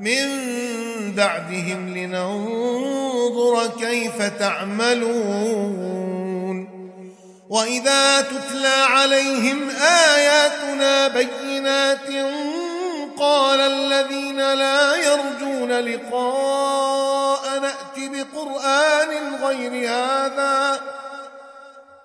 من بعدهم لننظر كيف تعملون. وإذا تتلى عليهم آياتنا بينات قال الذين لا يرجون لقاء نأت بقرآن غير هذا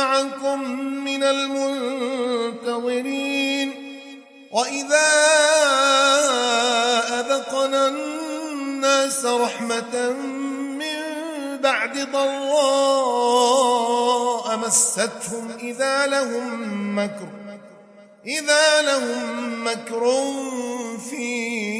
معكم من المنتظرين وإذا أذقنا الناس رحمة من بعد ضراء مستهم إذا لهم مكر إذا لهم مكر في آياتنا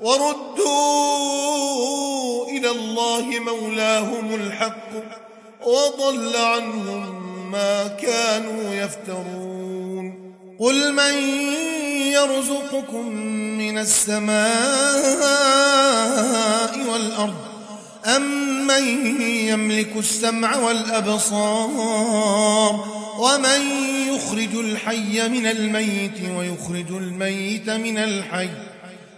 وردوا إلى الله مولاهم الحق وضل عنهم ما كانوا يفترون. قل من يرزقكم من السماء والأرض أم من يملك السمع والأبصار ومن يخرج الحي من الميت ويخرج الميت من الحي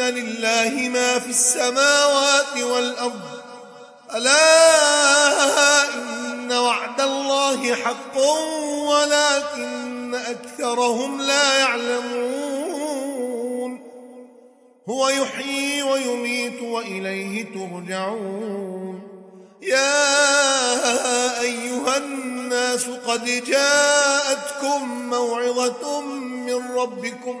لله ما في السماوات والأرض. ألا إن وعد الله حق ولكن أكثرهم لا يعلمون. هو يحيي ويميت وإليه ترجعون. يا أيها الناس قد جاءتكم موعظة من ربكم.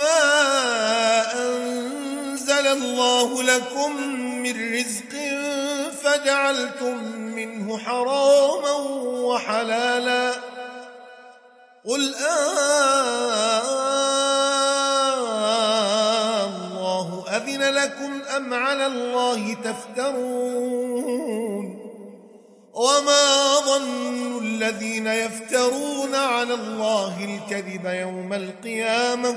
ما أنزل الله لكم من رزق فجعلتم منه حراما وحلالا قل الله أذن لكم أم على الله تفترون وما ظن الذين يفترون على الله الكذب يوم القيامة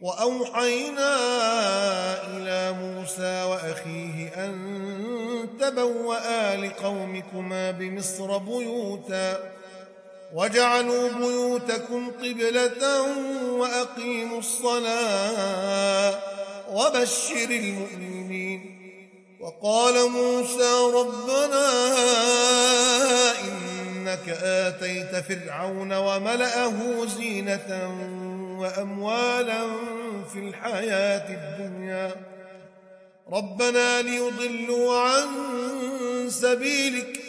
وأوحينا إلى موسى وأخيه أن تبوأ لقومكما بمصر بيوتا وجعلوا بيوتكم قبلة وأقيموا الصلاة وبشر المؤمنين. وقال موسى ربنا إنك آتيت فرعون وملأه زينة وأموالا في الحياة الدنيا. ربنا ليضلوا عن سبيلك.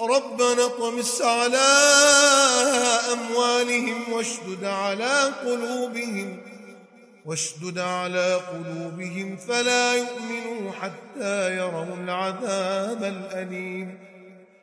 ربنا طمس على أموالهم واشدد على قلوبهم. واشدد على قلوبهم فلا يؤمنوا حتى يروا العذاب الأليم.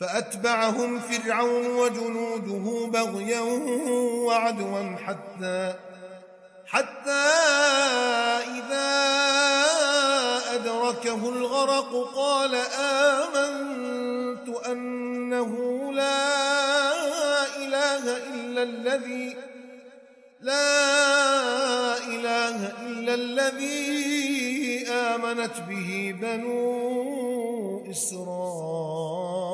فأتبعهم فرعون وجنوده بغيا وعدوا حتى حتى إذا أدركه الغرق قال آمنت أنه لا إله إلا الذي لا إله إلا الذي آمنت به بنو إسرائيل.